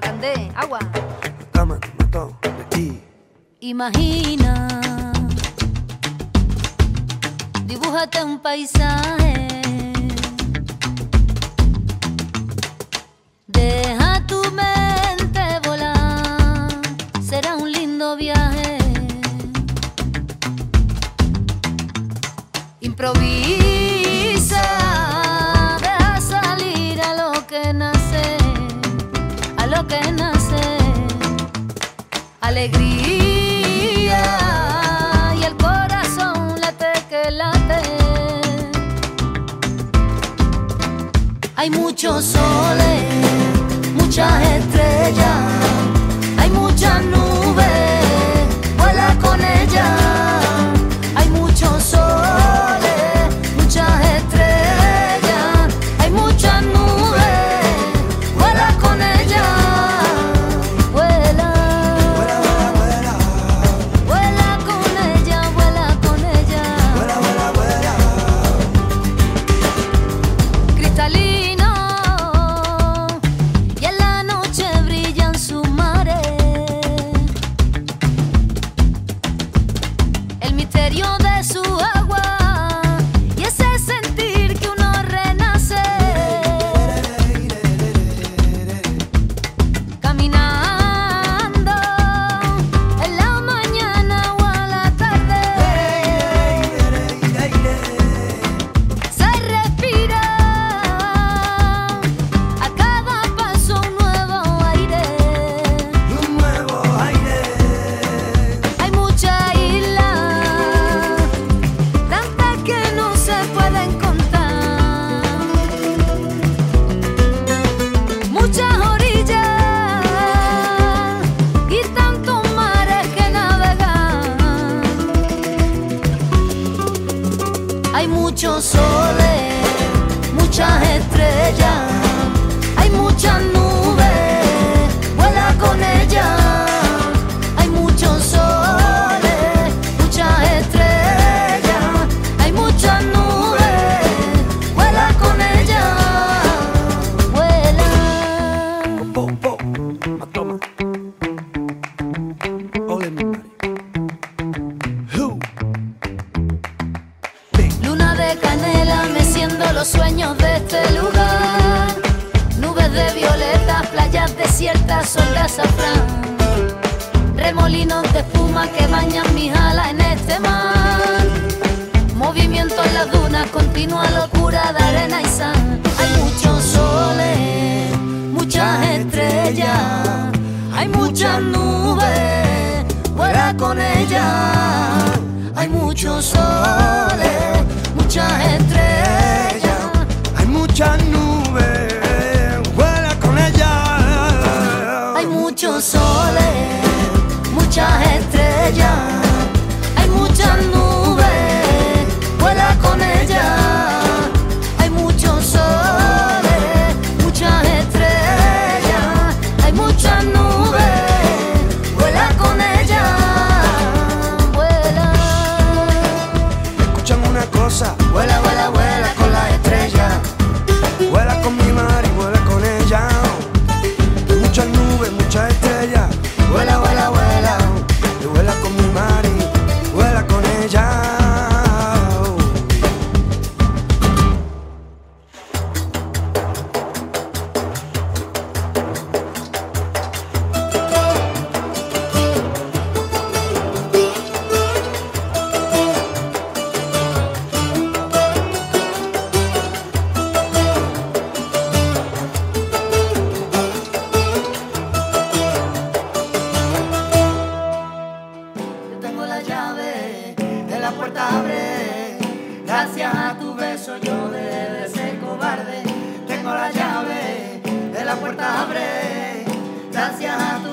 Macandé, agua. Mató, de ti. Imagina, dibújate un paisaje. Deja tu mente volar, será un lindo viaje. Improvisa, que nace alegría y el corazón late que late. Hay muchos soles, muchas estrellas, Hay muchos soles, muchas estrellas, hay muchas sol de azafrán. Remolinos de espuma que bañan mis alas en este mar. Movimiento en las dunas, continua locura de arena y sal. Hay muchos soles, muchas estrellas, hay muchas nubes, vuela con ellas. Hay muchos soles, la llave de la puerta abre. Gracias a tu beso yo de ser cobarde. Tengo la llave de la puerta abre. Gracias a tu